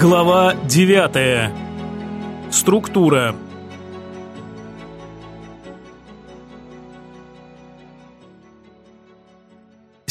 Глава 9. Структура.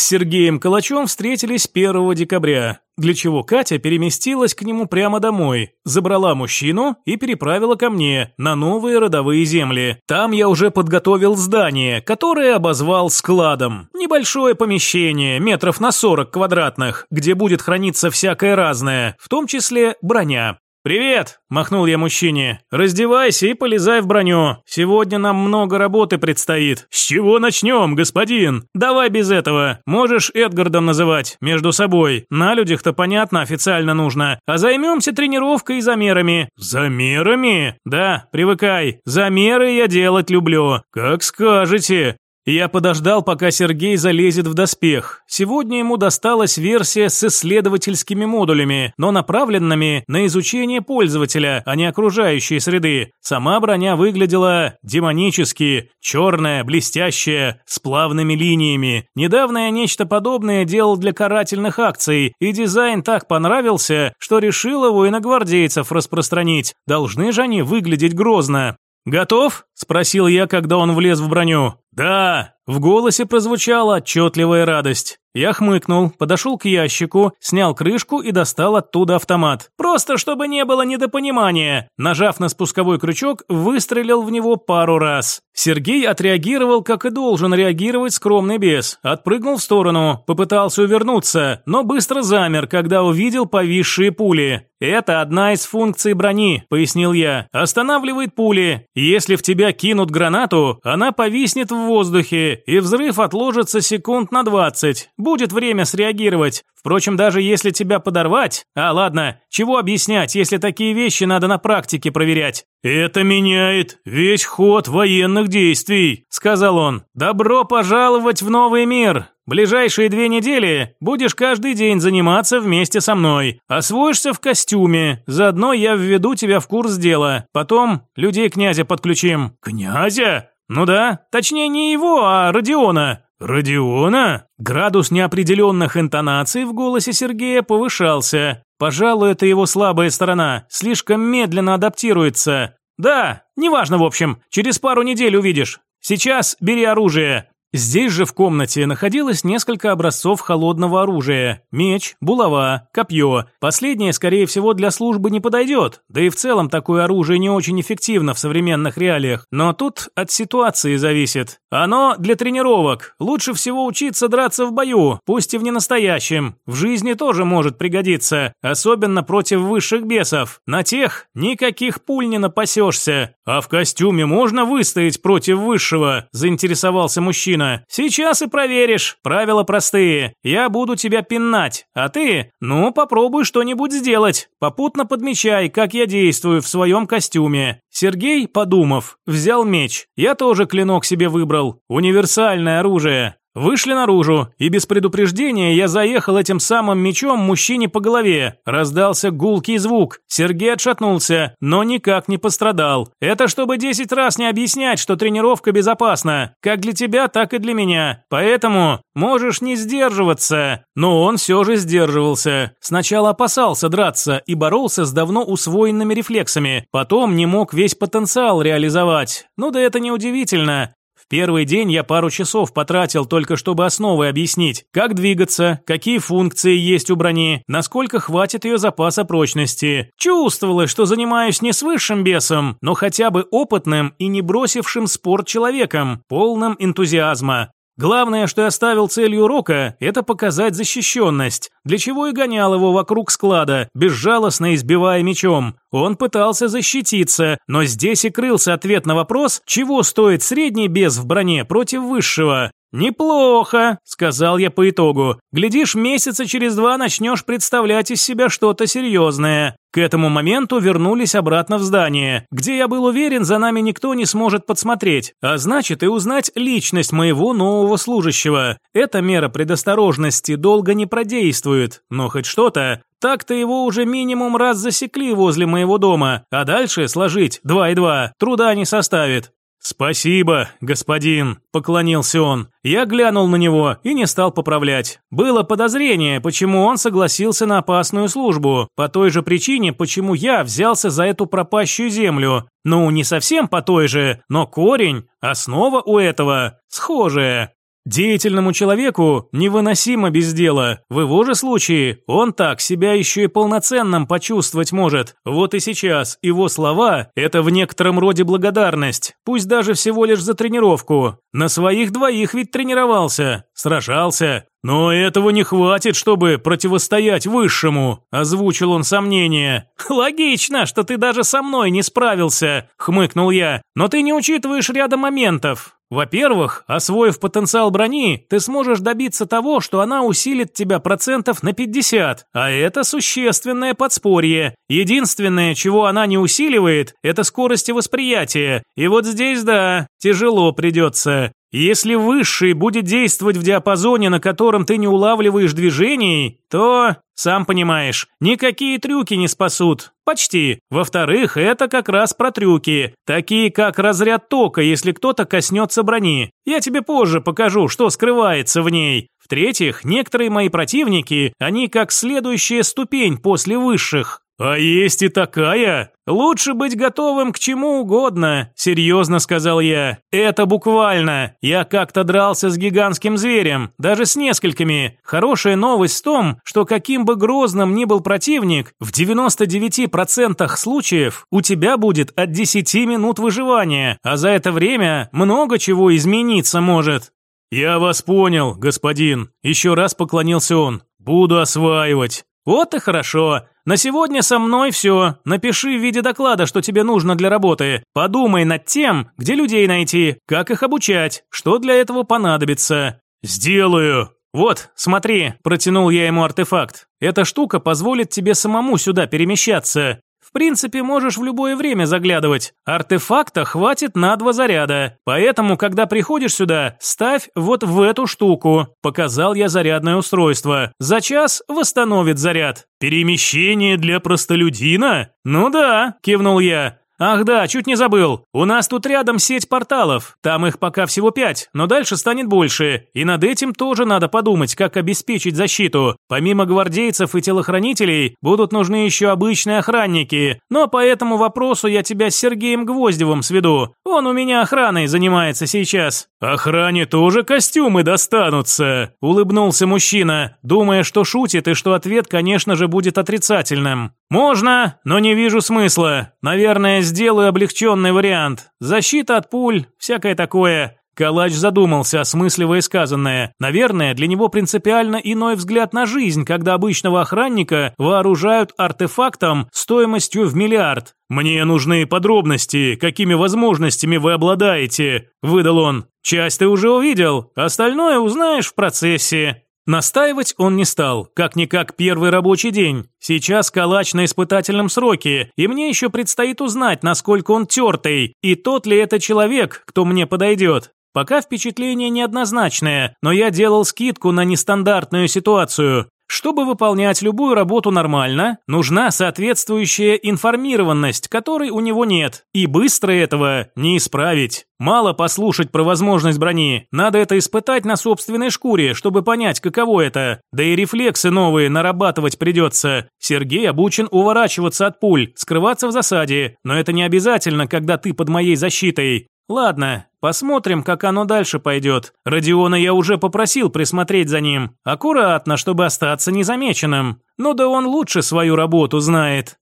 Сергеем Калачом встретились 1 декабря, для чего Катя переместилась к нему прямо домой, забрала мужчину и переправила ко мне на новые родовые земли. Там я уже подготовил здание, которое обозвал складом. Небольшое помещение, метров на 40 квадратных, где будет храниться всякое разное, в том числе броня. «Привет!» – махнул я мужчине. «Раздевайся и полезай в броню. Сегодня нам много работы предстоит». «С чего начнем, господин?» «Давай без этого. Можешь Эдгардом называть, между собой. На людях-то понятно, официально нужно. А займемся тренировкой и замерами». «Замерами?» «Да, привыкай. Замеры я делать люблю». «Как скажете». Я подождал, пока Сергей залезет в доспех. Сегодня ему досталась версия с исследовательскими модулями, но направленными на изучение пользователя, а не окружающей среды. Сама броня выглядела демонически, черная, блестящая, с плавными линиями. Недавно я нечто подобное делал для карательных акций, и дизайн так понравился, что решил его и на гвардейцев распространить. Должны же они выглядеть грозно. «Готов?» – спросил я, когда он влез в броню. «Да!» В голосе прозвучала отчетливая радость. Я хмыкнул, подошел к ящику, снял крышку и достал оттуда автомат. Просто чтобы не было недопонимания. Нажав на спусковой крючок, выстрелил в него пару раз. Сергей отреагировал, как и должен реагировать скромный бес. Отпрыгнул в сторону, попытался увернуться, но быстро замер, когда увидел повисшие пули. «Это одна из функций брони», — пояснил я. «Останавливает пули. Если в тебя кинут гранату, она повиснет в воздухе, и взрыв отложится секунд на 20. Будет время среагировать. Впрочем, даже если тебя подорвать... А, ладно, чего объяснять, если такие вещи надо на практике проверять? «Это меняет весь ход военных действий», — сказал он. «Добро пожаловать в новый мир. Ближайшие две недели будешь каждый день заниматься вместе со мной. Освоишься в костюме. Заодно я введу тебя в курс дела. Потом людей князя подключим». «Князя?» «Ну да, точнее не его, а Родиона». «Родиона?» Градус неопределенных интонаций в голосе Сергея повышался. Пожалуй, это его слабая сторона. Слишком медленно адаптируется. «Да, неважно в общем. Через пару недель увидишь. Сейчас бери оружие. Здесь же в комнате находилось несколько образцов холодного оружия. Меч, булава, копье. Последнее, скорее всего, для службы не подойдет. Да и в целом такое оружие не очень эффективно в современных реалиях. Но тут от ситуации зависит. Оно для тренировок. Лучше всего учиться драться в бою, пусть и в ненастоящем. В жизни тоже может пригодиться. Особенно против высших бесов. На тех никаких пуль не напасешься. А в костюме можно выстоять против высшего? Заинтересовался мужчина мужчина. «Сейчас и проверишь. Правила простые. Я буду тебя пинать, а ты, ну, попробуй что-нибудь сделать. Попутно подмечай, как я действую в своем костюме». Сергей, подумав, взял меч. Я тоже клинок себе выбрал. Универсальное оружие. Вышли наружу, и без предупреждения я заехал этим самым мечом мужчине по голове. Раздался гулкий звук. Сергей отшатнулся, но никак не пострадал. Это чтобы 10 раз не объяснять, что тренировка безопасна. Как для тебя, так и для меня. Поэтому можешь не сдерживаться. Но он все же сдерживался. Сначала опасался драться и боролся с давно усвоенными рефлексами. Потом не мог весь потенциал реализовать. Ну да это неудивительно первый день я пару часов потратил только чтобы основы объяснить, как двигаться, какие функции есть у брони, насколько хватит ее запаса прочности. Чувствовалось, что занимаюсь не с высшим бесом, но хотя бы опытным и не бросившим спорт человеком, полным энтузиазма. Главное, что я ставил целью урока, это показать защищенность, для чего и гонял его вокруг склада, безжалостно избивая мечом. Он пытался защититься, но здесь и крылся ответ на вопрос, чего стоит средний без в броне против высшего. «Неплохо», — сказал я по итогу. «Глядишь, месяца через два начнешь представлять из себя что-то серьезное». К этому моменту вернулись обратно в здание, где я был уверен, за нами никто не сможет подсмотреть, а значит и узнать личность моего нового служащего. Эта мера предосторожности долго не продействует, но хоть что-то. Так-то его уже минимум раз засекли возле моего дома, а дальше сложить два и два труда не составит. «Спасибо, господин», – поклонился он. Я глянул на него и не стал поправлять. Было подозрение, почему он согласился на опасную службу, по той же причине, почему я взялся за эту пропащую землю. Ну, не совсем по той же, но корень, основа у этого схожая. Деятельному человеку невыносимо без дела. В его же случае он так себя еще и полноценным почувствовать может. Вот и сейчас его слова – это в некотором роде благодарность, пусть даже всего лишь за тренировку. На своих двоих ведь тренировался, сражался. «Но этого не хватит, чтобы противостоять высшему», – озвучил он сомнение. «Логично, что ты даже со мной не справился», – хмыкнул я. «Но ты не учитываешь ряда моментов. Во-первых, освоив потенциал брони, ты сможешь добиться того, что она усилит тебя процентов на 50, а это существенное подспорье. Единственное, чего она не усиливает, это скорости восприятия. И вот здесь, да, тяжело придется. Если высший будет действовать в диапазоне, на котором ты не улавливаешь движений, то, сам понимаешь, никакие трюки не спасут. Почти. Во-вторых, это как раз про трюки, такие как разряд тока, если кто-то коснется брони. Я тебе позже покажу, что скрывается в ней. В-третьих, некоторые мои противники, они как следующая ступень после высших. «А есть и такая? Лучше быть готовым к чему угодно», – серьезно сказал я. «Это буквально. Я как-то дрался с гигантским зверем, даже с несколькими. Хорошая новость в том, что каким бы грозным ни был противник, в 99% случаев у тебя будет от 10 минут выживания, а за это время много чего измениться может». «Я вас понял, господин», – еще раз поклонился он. «Буду осваивать». «Вот и хорошо. На сегодня со мной все. Напиши в виде доклада, что тебе нужно для работы. Подумай над тем, где людей найти, как их обучать, что для этого понадобится». «Сделаю», «Вот, смотри», – протянул я ему артефакт. «Эта штука позволит тебе самому сюда перемещаться. В принципе, можешь в любое время заглядывать. Артефакта хватит на два заряда. Поэтому, когда приходишь сюда, ставь вот в эту штуку. Показал я зарядное устройство. За час восстановит заряд. Перемещение для простолюдина? Ну да, кивнул я. «Ах да, чуть не забыл. У нас тут рядом сеть порталов. Там их пока всего пять, но дальше станет больше. И над этим тоже надо подумать, как обеспечить защиту. Помимо гвардейцев и телохранителей, будут нужны еще обычные охранники. Но по этому вопросу я тебя с Сергеем Гвоздевым сведу. Он у меня охраной занимается сейчас». «Охране тоже костюмы достанутся», – улыбнулся мужчина, думая, что шутит и что ответ, конечно же, будет отрицательным. «Можно, но не вижу смысла. Наверное, сделаю облегченный вариант. Защита от пуль, всякое такое». Калач задумался, осмысливая сказанное. Наверное, для него принципиально иной взгляд на жизнь, когда обычного охранника вооружают артефактом стоимостью в миллиард. «Мне нужны подробности, какими возможностями вы обладаете», – выдал он. «Часть ты уже увидел, остальное узнаешь в процессе». Настаивать он не стал, как-никак первый рабочий день. Сейчас калач на испытательном сроке, и мне еще предстоит узнать, насколько он тертый, и тот ли это человек, кто мне подойдет. Пока впечатление неоднозначное, но я делал скидку на нестандартную ситуацию. Чтобы выполнять любую работу нормально, нужна соответствующая информированность, которой у него нет, и быстро этого не исправить. Мало послушать про возможность брони, надо это испытать на собственной шкуре, чтобы понять, каково это. Да и рефлексы новые нарабатывать придется. Сергей обучен уворачиваться от пуль, скрываться в засаде, но это не обязательно, когда ты под моей защитой. Ладно, посмотрим, как оно дальше пойдет. Родиона я уже попросил присмотреть за ним. Аккуратно, чтобы остаться незамеченным. Ну да он лучше свою работу знает.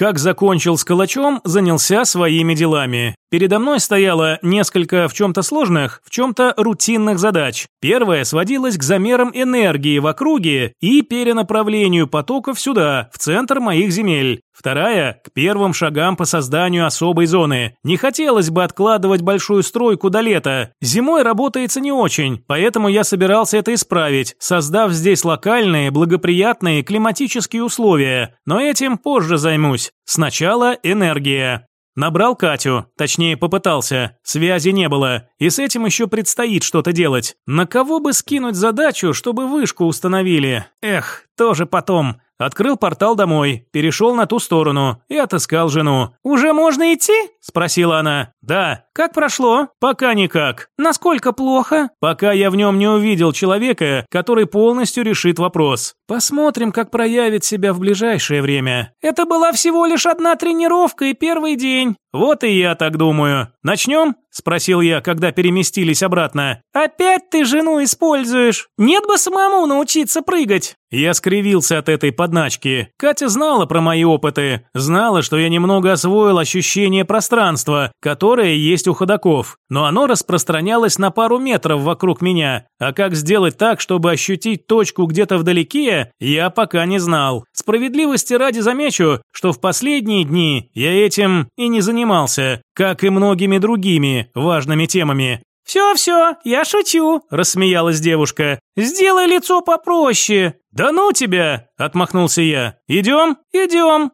Как закончил с калачом, занялся своими делами. Передо мной стояло несколько в чем-то сложных, в чем-то рутинных задач. Первая сводилась к замерам энергии в округе и перенаправлению потоков сюда, в центр моих земель. Вторая – к первым шагам по созданию особой зоны. Не хотелось бы откладывать большую стройку до лета. Зимой работается не очень, поэтому я собирался это исправить, создав здесь локальные, благоприятные климатические условия. Но этим позже займусь. Сначала энергия. Набрал Катю, точнее попытался, связи не было, и с этим еще предстоит что-то делать. На кого бы скинуть задачу, чтобы вышку установили? Эх, тоже потом. Открыл портал домой, перешел на ту сторону и отыскал жену. «Уже можно идти?» – спросила она. «Да». «Как прошло?» «Пока никак». «Насколько плохо?» «Пока я в нем не увидел человека, который полностью решит вопрос. Посмотрим, как проявит себя в ближайшее время». «Это была всего лишь одна тренировка и первый день». «Вот и я так думаю. Начнем?» – спросил я, когда переместились обратно. «Опять ты жену используешь? Нет бы самому научиться прыгать!» Я скривился от этой подначки. Катя знала про мои опыты, знала, что я немного освоил ощущение пространства, которое есть у ходаков, но оно распространялось на пару метров вокруг меня, а как сделать так, чтобы ощутить точку где-то вдалеке, я пока не знал. Справедливости ради замечу, что в последние дни я этим и не занимался, как и многими другими важными темами. «Все-все, я шучу», – рассмеялась девушка. «Сделай лицо попроще». «Да ну тебя!» – отмахнулся я. «Идем?» «Идем».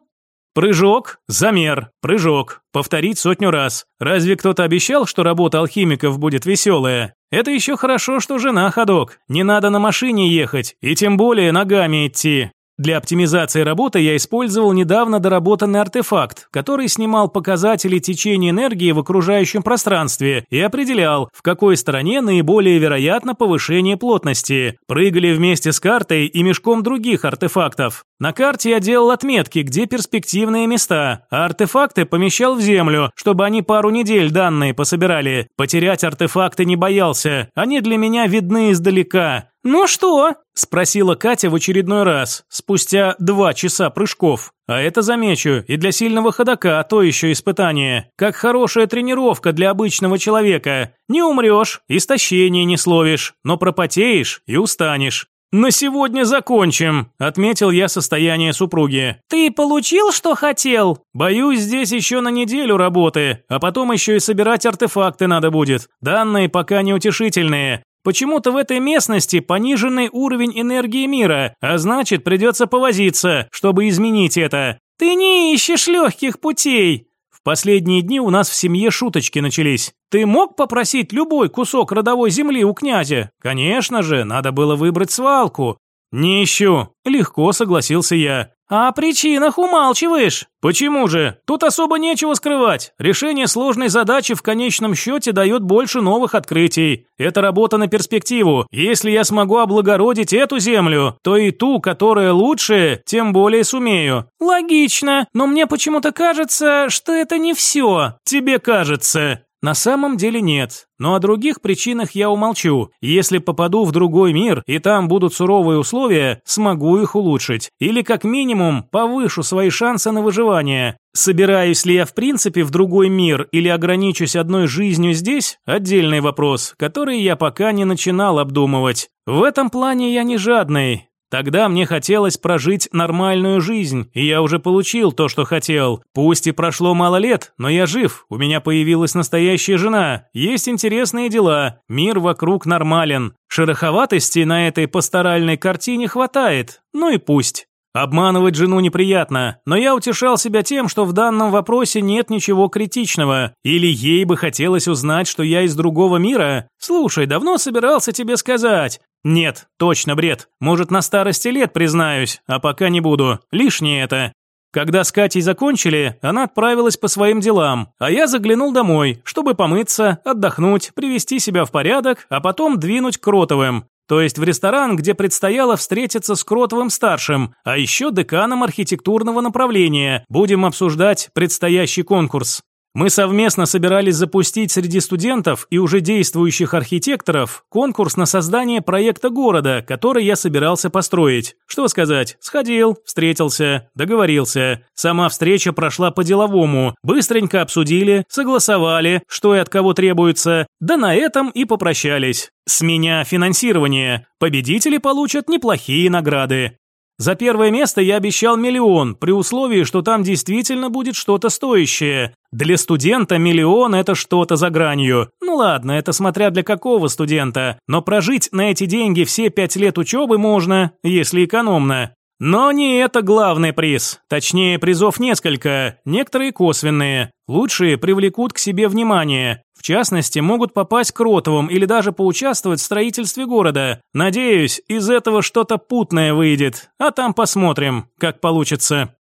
Прыжок, замер, прыжок. Повторить сотню раз. Разве кто-то обещал, что работа алхимиков будет веселая? Это еще хорошо, что жена ходок. Не надо на машине ехать, и тем более ногами идти. Для оптимизации работы я использовал недавно доработанный артефакт, который снимал показатели течения энергии в окружающем пространстве и определял, в какой стороне наиболее вероятно повышение плотности. Прыгали вместе с картой и мешком других артефактов. На карте я делал отметки, где перспективные места, а артефакты помещал в землю, чтобы они пару недель данные пособирали. Потерять артефакты не боялся, они для меня видны издалека. «Ну что?» – спросила Катя в очередной раз, спустя два часа прыжков. А это, замечу, и для сильного ходока то еще испытание. Как хорошая тренировка для обычного человека. Не умрешь, истощение не словишь, но пропотеешь и устанешь. «На сегодня закончим», – отметил я состояние супруги. «Ты получил, что хотел?» «Боюсь, здесь еще на неделю работы, а потом еще и собирать артефакты надо будет. Данные пока неутешительные. Почему-то в этой местности пониженный уровень энергии мира, а значит, придется повозиться, чтобы изменить это. Ты не ищешь легких путей. В последние дни у нас в семье шуточки начались. Ты мог попросить любой кусок родовой земли у князя? Конечно же, надо было выбрать свалку. Не ищу. Легко согласился я. «О причинах умалчиваешь». «Почему же? Тут особо нечего скрывать. Решение сложной задачи в конечном счете дает больше новых открытий. Это работа на перспективу. Если я смогу облагородить эту землю, то и ту, которая лучше, тем более сумею». «Логично, но мне почему-то кажется, что это не все». «Тебе кажется». На самом деле нет, но о других причинах я умолчу. Если попаду в другой мир и там будут суровые условия, смогу их улучшить. Или как минимум повышу свои шансы на выживание. Собираюсь ли я в принципе в другой мир или ограничусь одной жизнью здесь – отдельный вопрос, который я пока не начинал обдумывать. В этом плане я не жадный, Тогда мне хотелось прожить нормальную жизнь, и я уже получил то, что хотел. Пусть и прошло мало лет, но я жив, у меня появилась настоящая жена, есть интересные дела, мир вокруг нормален. Шероховатости на этой пасторальной картине хватает, ну и пусть. Обманывать жену неприятно, но я утешал себя тем, что в данном вопросе нет ничего критичного. Или ей бы хотелось узнать, что я из другого мира? Слушай, давно собирался тебе сказать. Нет, точно бред. Может, на старости лет признаюсь, а пока не буду. Лишнее это. Когда с Катей закончили, она отправилась по своим делам, а я заглянул домой, чтобы помыться, отдохнуть, привести себя в порядок, а потом двинуть к Кротовым. То есть в ресторан, где предстояло встретиться с Кротовым-старшим, а еще деканом архитектурного направления. Будем обсуждать предстоящий конкурс. Мы совместно собирались запустить среди студентов и уже действующих архитекторов конкурс на создание проекта города, который я собирался построить. Что сказать, сходил, встретился, договорился. Сама встреча прошла по-деловому. Быстренько обсудили, согласовали, что и от кого требуется, да на этом и попрощались. С меня финансирование. Победители получат неплохие награды. За первое место я обещал миллион, при условии, что там действительно будет что-то стоящее. Для студента миллион – это что-то за гранью. Ну ладно, это смотря для какого студента. Но прожить на эти деньги все пять лет учебы можно, если экономно. Но не это главный приз. Точнее, призов несколько, некоторые косвенные. Лучшие привлекут к себе внимание. В частности, могут попасть к Ротовым или даже поучаствовать в строительстве города. Надеюсь, из этого что-то путное выйдет, а там посмотрим, как получится.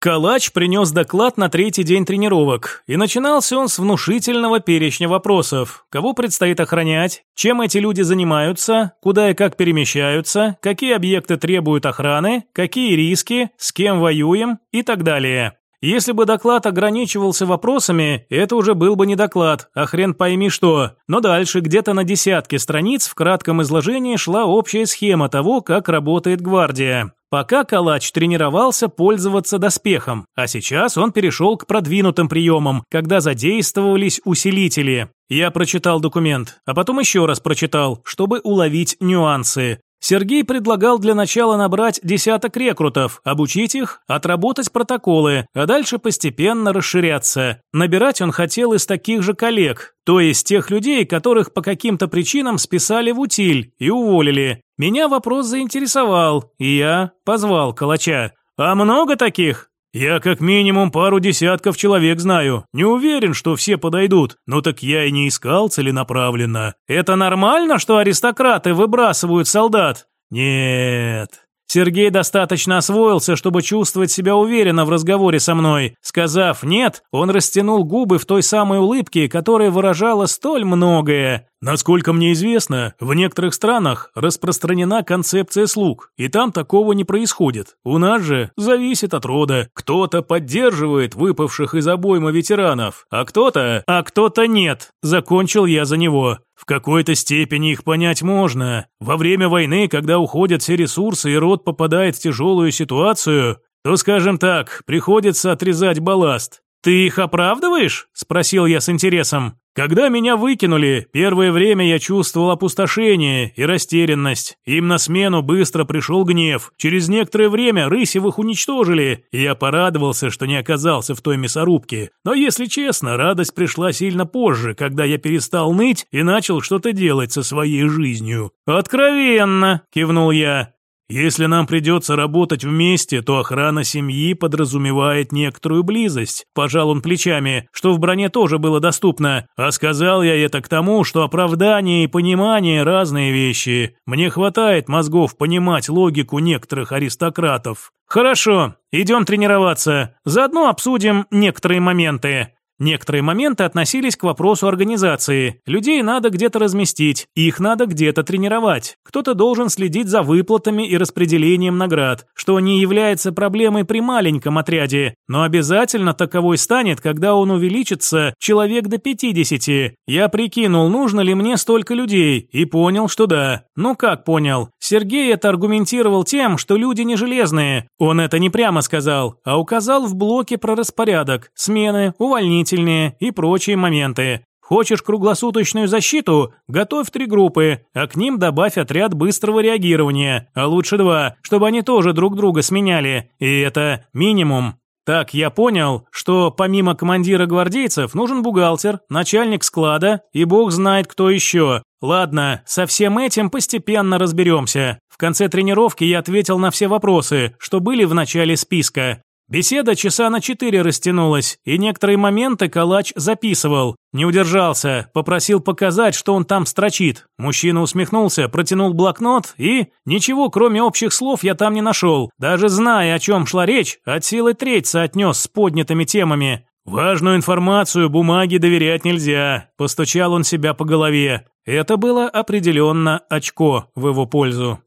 Калач принес доклад на третий день тренировок, и начинался он с внушительного перечня вопросов. Кого предстоит охранять, чем эти люди занимаются, куда и как перемещаются, какие объекты требуют охраны, какие риски, с кем воюем и так далее. Если бы доклад ограничивался вопросами, это уже был бы не доклад, а хрен пойми что. Но дальше, где-то на десятке страниц, в кратком изложении шла общая схема того, как работает гвардия. Пока Калач тренировался пользоваться доспехом, а сейчас он перешел к продвинутым приемам, когда задействовались усилители. Я прочитал документ, а потом еще раз прочитал, чтобы уловить нюансы. Сергей предлагал для начала набрать десяток рекрутов, обучить их, отработать протоколы, а дальше постепенно расширяться. Набирать он хотел из таких же коллег, то есть тех людей, которых по каким-то причинам списали в утиль и уволили. Меня вопрос заинтересовал, и я позвал Калача. «А много таких?» «Я как минимум пару десятков человек знаю. Не уверен, что все подойдут. Но так я и не искал целенаправленно. Это нормально, что аристократы выбрасывают солдат?» «Нет. Сергей достаточно освоился, чтобы чувствовать себя уверенно в разговоре со мной. Сказав «нет», он растянул губы в той самой улыбке, которая выражала столь многое. Насколько мне известно, в некоторых странах распространена концепция слуг, и там такого не происходит. У нас же зависит от рода. Кто-то поддерживает выпавших из обойма ветеранов, а кто-то... А кто-то нет. Закончил я за него. В какой-то степени их понять можно. Во время войны, когда уходят все ресурсы и род попадает в тяжелую ситуацию, то, скажем так, приходится отрезать балласт. «Ты их оправдываешь?» – спросил я с интересом. Когда меня выкинули, первое время я чувствовал опустошение и растерянность. Им на смену быстро пришел гнев. Через некоторое время Рысевых уничтожили, и я порадовался, что не оказался в той мясорубке. Но, если честно, радость пришла сильно позже, когда я перестал ныть и начал что-то делать со своей жизнью. «Откровенно!» – кивнул я. Если нам придется работать вместе, то охрана семьи подразумевает некоторую близость. Пожал он плечами, что в броне тоже было доступно. А сказал я это к тому, что оправдание и понимание – разные вещи. Мне хватает мозгов понимать логику некоторых аристократов. Хорошо, идем тренироваться. Заодно обсудим некоторые моменты. Некоторые моменты относились к вопросу организации. Людей надо где-то разместить, их надо где-то тренировать. Кто-то должен следить за выплатами и распределением наград, что не является проблемой при маленьком отряде, но обязательно таковой станет, когда он увеличится человек до 50. Я прикинул, нужно ли мне столько людей, и понял, что да. Ну как понял? Сергей это аргументировал тем, что люди не железные. Он это не прямо сказал, а указал в блоке про распорядок, смены, увольнить дополнительные и прочие моменты. Хочешь круглосуточную защиту? Готовь три группы, а к ним добавь отряд быстрого реагирования, а лучше два, чтобы они тоже друг друга сменяли. И это минимум. Так, я понял, что помимо командира гвардейцев нужен бухгалтер, начальник склада и бог знает кто еще. Ладно, со всем этим постепенно разберемся. В конце тренировки я ответил на все вопросы, что были в начале списка. Беседа часа на четыре растянулась, и некоторые моменты Калач записывал. Не удержался, попросил показать, что он там строчит. Мужчина усмехнулся, протянул блокнот и... Ничего, кроме общих слов, я там не нашел. Даже зная, о чем шла речь, от силы треть соотнес с поднятыми темами. «Важную информацию бумаге доверять нельзя», – постучал он себя по голове. Это было определенно очко в его пользу.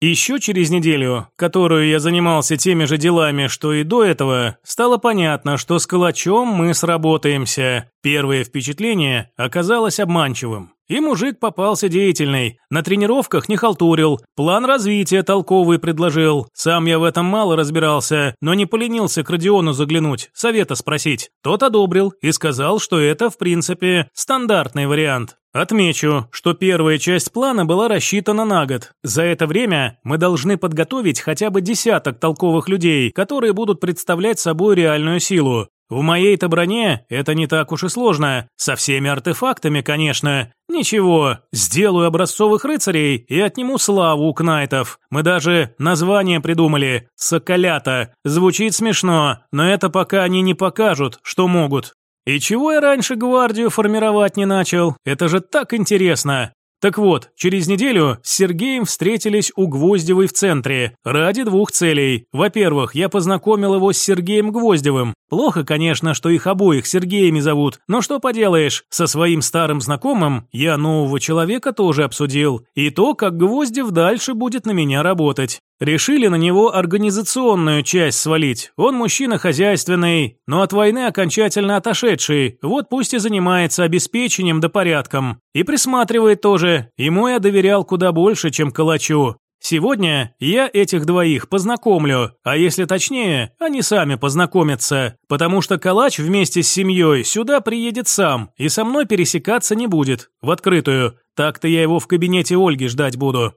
Еще через неделю, которую я занимался теми же делами, что и до этого, стало понятно, что с Калачом мы сработаемся. Первое впечатление оказалось обманчивым. И мужик попался деятельный, на тренировках не халтурил, план развития толковый предложил. Сам я в этом мало разбирался, но не поленился к Родиону заглянуть, совета спросить. Тот одобрил и сказал, что это, в принципе, стандартный вариант. Отмечу, что первая часть плана была рассчитана на год. За это время мы должны подготовить хотя бы десяток толковых людей, которые будут представлять собой реальную силу. В моей-то броне это не так уж и сложно. Со всеми артефактами, конечно. Ничего, сделаю образцовых рыцарей и отниму славу у кнайтов. Мы даже название придумали. Соколята. Звучит смешно, но это пока они не покажут, что могут. И чего я раньше гвардию формировать не начал? Это же так интересно. Так вот, через неделю с Сергеем встретились у Гвоздевой в центре ради двух целей. Во-первых, я познакомил его с Сергеем Гвоздевым. Плохо, конечно, что их обоих Сергеями зовут, но что поделаешь, со своим старым знакомым я нового человека тоже обсудил. И то, как Гвоздев дальше будет на меня работать. Решили на него организационную часть свалить. Он мужчина хозяйственный, но от войны окончательно отошедший. Вот пусть и занимается обеспечением да порядком. И присматривает тоже. Ему я доверял куда больше, чем Калачу. Сегодня я этих двоих познакомлю, а если точнее, они сами познакомятся, потому что Калач вместе с семьей сюда приедет сам и со мной пересекаться не будет, в открытую. Так-то я его в кабинете Ольги ждать буду.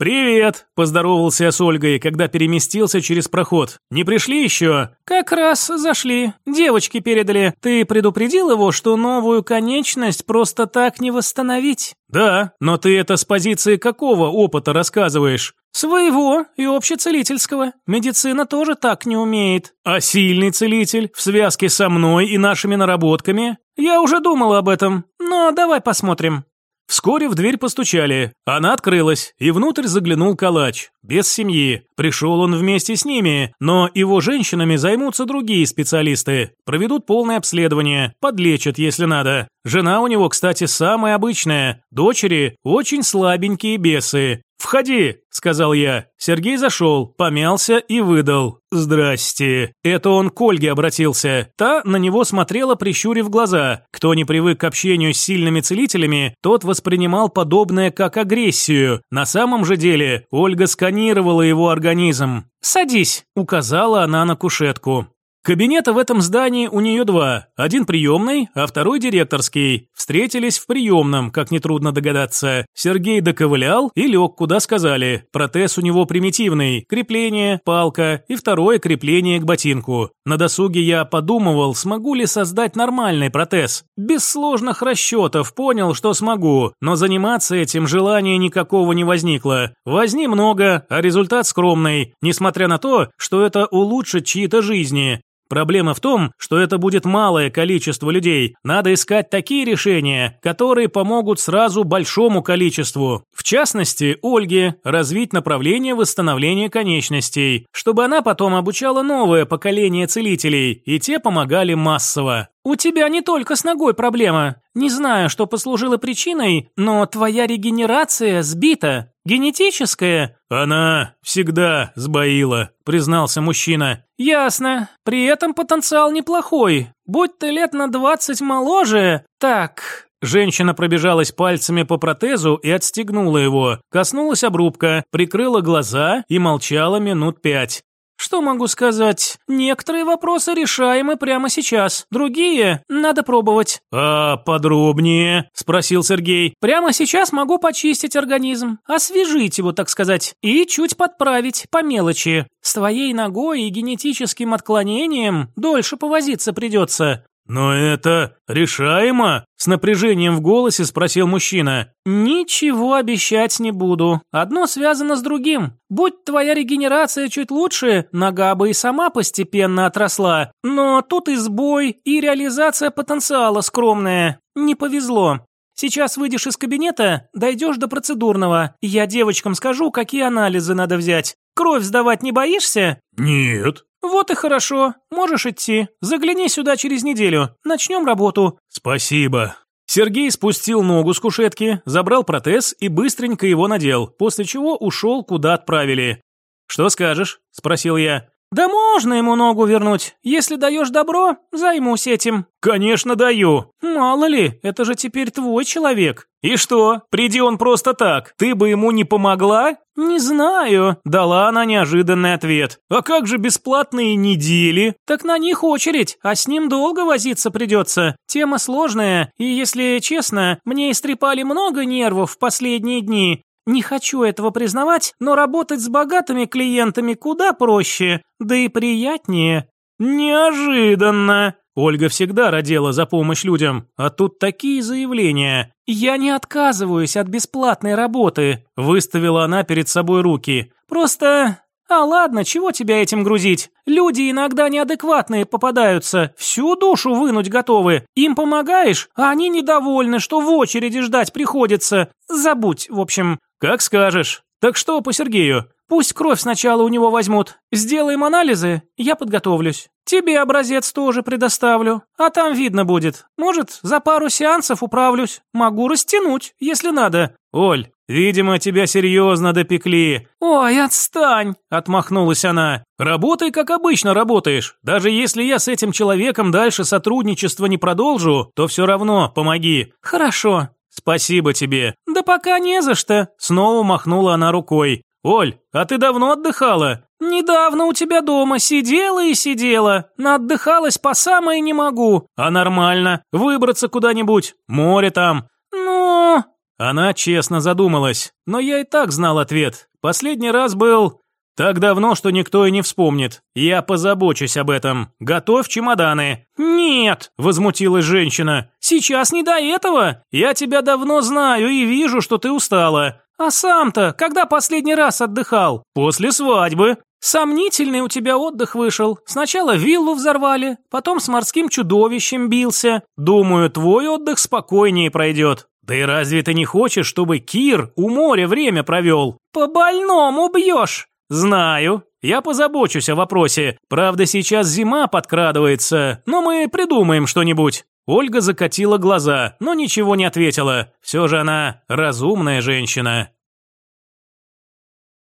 «Привет!» – поздоровался я с Ольгой, когда переместился через проход. «Не пришли еще?» «Как раз зашли. Девочки передали. Ты предупредил его, что новую конечность просто так не восстановить?» «Да, но ты это с позиции какого опыта рассказываешь?» «Своего и общецелительского. Медицина тоже так не умеет». «А сильный целитель в связке со мной и нашими наработками?» «Я уже думал об этом, но давай посмотрим». Вскоре в дверь постучали. Она открылась, и внутрь заглянул калач. Без семьи. Пришел он вместе с ними, но его женщинами займутся другие специалисты. Проведут полное обследование, подлечат, если надо. Жена у него, кстати, самая обычная. Дочери очень слабенькие бесы. «Входи», — сказал я. Сергей зашел, помялся и выдал. «Здрасте». Это он к Ольге обратился. Та на него смотрела, прищурив глаза. Кто не привык к общению с сильными целителями, тот воспринимал подобное как агрессию. На самом же деле Ольга сканировала его организм. «Садись», — указала она на кушетку. Кабинета в этом здании у нее два. Один приемный, а второй директорский. Встретились в приемном, как нетрудно догадаться. Сергей доковылял и лег, куда сказали. Протез у него примитивный. Крепление, палка и второе крепление к ботинку. На досуге я подумывал, смогу ли создать нормальный протез. Без сложных расчетов понял, что смогу, но заниматься этим желания никакого не возникло. Возни много, а результат скромный, несмотря на то, что это улучшит чьи-то жизни. Проблема в том, что это будет малое количество людей. Надо искать такие решения, которые помогут сразу большому количеству. В частности, Ольге развить направление восстановления конечностей, чтобы она потом обучала новое поколение целителей, и те помогали массово. «У тебя не только с ногой проблема. Не знаю, что послужило причиной, но твоя регенерация сбита. Генетическая?» «Она всегда сбоила», — признался мужчина. «Ясно. При этом потенциал неплохой. Будь ты лет на двадцать моложе. Так, Женщина пробежалась пальцами по протезу и отстегнула его, коснулась обрубка, прикрыла глаза и молчала минут пять. Что могу сказать? Некоторые вопросы решаемы прямо сейчас, другие надо пробовать. А подробнее? спросил Сергей. Прямо сейчас могу почистить организм, освежить его, так сказать, и чуть подправить по мелочи. С твоей ногой и генетическим отклонением дольше повозиться придется. «Но это решаемо?» – с напряжением в голосе спросил мужчина. «Ничего обещать не буду. Одно связано с другим. Будь твоя регенерация чуть лучше, нога бы и сама постепенно отросла. Но тут и сбой, и реализация потенциала скромная. Не повезло. Сейчас выйдешь из кабинета, дойдешь до процедурного. Я девочкам скажу, какие анализы надо взять. Кровь сдавать не боишься?» «Нет», «Вот и хорошо. Можешь идти. Загляни сюда через неделю. Начнем работу». «Спасибо». Сергей спустил ногу с кушетки, забрал протез и быстренько его надел, после чего ушел, куда отправили. «Что скажешь?» – спросил я. «Да можно ему ногу вернуть. Если даешь добро, займусь этим». «Конечно даю». «Мало ли, это же теперь твой человек». «И что? Приди он просто так. Ты бы ему не помогла?» «Не знаю», – дала она неожиданный ответ. «А как же бесплатные недели?» «Так на них очередь, а с ним долго возиться придется. Тема сложная, и, если честно, мне истрепали много нервов в последние дни. Не хочу этого признавать, но работать с богатыми клиентами куда проще, да и приятнее. Неожиданно. Ольга всегда родила за помощь людям, а тут такие заявления. Я не отказываюсь от бесплатной работы, выставила она перед собой руки. Просто А ладно, чего тебя этим грузить? Люди иногда неадекватные попадаются, всю душу вынуть готовы. Им помогаешь, а они недовольны, что в очереди ждать приходится. Забудь, в общем. Как скажешь. Так что по Сергею? Пусть кровь сначала у него возьмут. Сделаем анализы, я подготовлюсь. Тебе образец тоже предоставлю, а там видно будет. Может, за пару сеансов управлюсь. Могу растянуть, если надо. Оль, видимо, тебя серьезно допекли. Ой, отстань, отмахнулась она. Работай, как обычно работаешь. Даже если я с этим человеком дальше сотрудничество не продолжу, то все равно помоги. Хорошо. Спасибо тебе. Да пока не за что. Снова махнула она рукой. «Оль, а ты давно отдыхала?» «Недавно у тебя дома сидела и сидела. Наотдыхалась по самое не могу». «А нормально. Выбраться куда-нибудь. Море там». «Ну...» Она честно задумалась, но я и так знал ответ. Последний раз был... Так давно, что никто и не вспомнит. Я позабочусь об этом. Готовь чемоданы. Нет, возмутилась женщина. Сейчас не до этого. Я тебя давно знаю и вижу, что ты устала. А сам-то когда последний раз отдыхал? После свадьбы. Сомнительный у тебя отдых вышел. Сначала виллу взорвали, потом с морским чудовищем бился. Думаю, твой отдых спокойнее пройдет. Да и разве ты не хочешь, чтобы Кир у моря время провел? По больному бьешь. Знаю. Я позабочусь о вопросе. Правда, сейчас зима подкрадывается, но мы придумаем что-нибудь. Ольга закатила глаза, но ничего не ответила. Все же она разумная женщина.